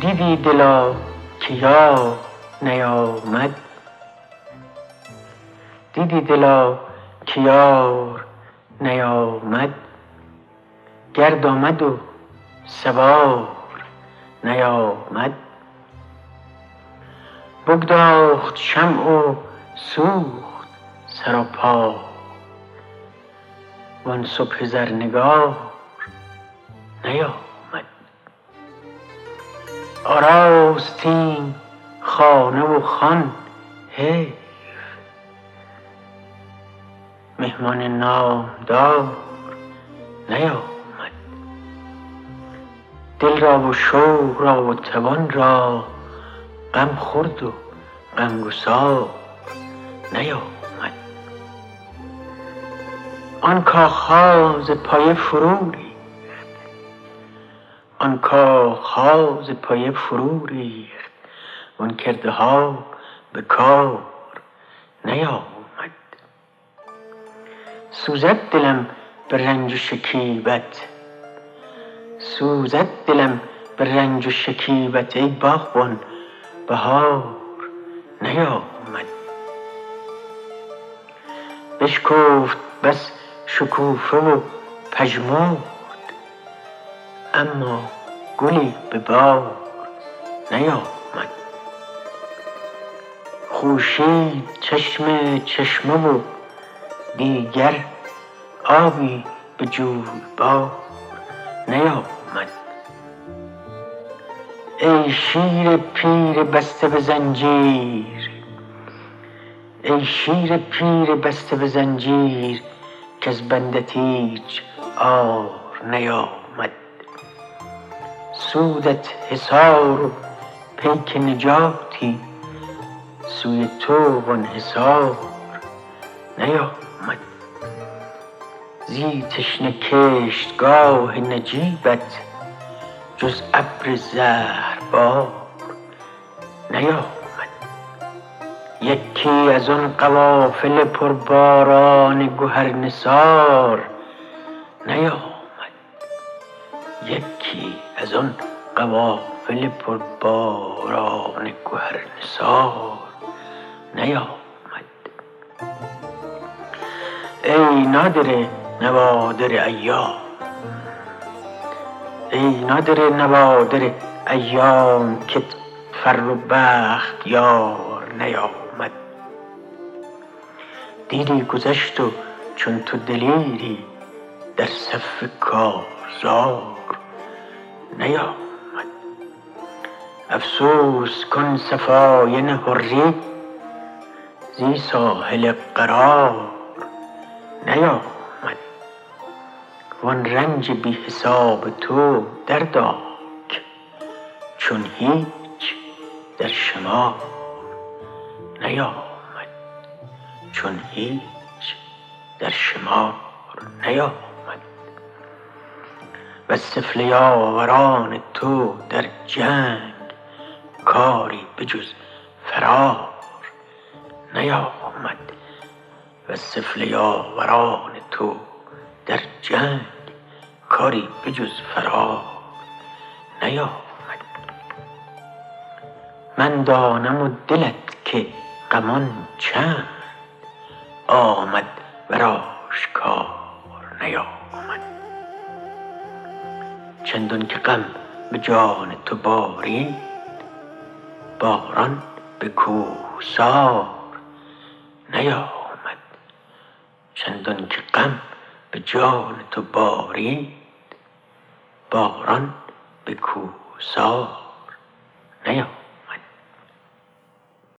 دیدی دلا که یار نیامد؟ دیدی دلا که یار نیامد؟ گرد آمد و سوار نیامد. بگداخت شمع و سوخت سر و پا. وان صبح زرنگار نیامد. آراستیم خانه و خوان حیف مهمان نامدار نیامد. دل را و شوق را و توان را غم خورد و غمگسار نیامد. آن کاخها ز پایه فرو آن کاخها ز پایه فرو ریخت. وان کرده ها به کار نیامد. سوزد دلم به رنج و شکیبت. سوزد دلم به رنج و شکیبت. ای باغبان بهار نیامد. بشکفت بس شکوفه و پژمرد. اما گلی به بار نیامد. خورشید چشم چشمه و دیگر آبی به جویبار نیامد. ای شیر پیر بسته به زنجیر ای شیر پیر بسته به زنجیر کز بندت ایچ عار نیامد. سودت حصار و پیک نجاتی سوی تو وان حصار نیامد زی تشنه کشتگاه نجیبت جز ابر زهربار. نیامد یکی از آن قوافل پرباران گهر نثار نیامد یکی از آن قوافل پرباران گهر نثار نیامد. ای نادر نوادر ایام ای نادر نوادر ایام کت فر و بخت یار نیامد. دیری گذشت و چون تو دلیری در صف کارزار نیامد افسوس کن صف آینه حری زی ساحل قرار. نیامد وان رنج بی حساب تو دردناک چون هیچ در شمار نیامد چون هیچ در شمار نیامد وز سفله یاوران تو در جنگ کاری به جز فرار نیامد وز سفله یاوران تو در جنگ کاری به جز فرار نیامد. من دانم و دلت که غمان چند آمد ور آشکار نیامد. چندان که غم به جان تو بارید باران به کوهسار نیامد. چندان که غم به جان تو بارید باران به کوهسار نیامد.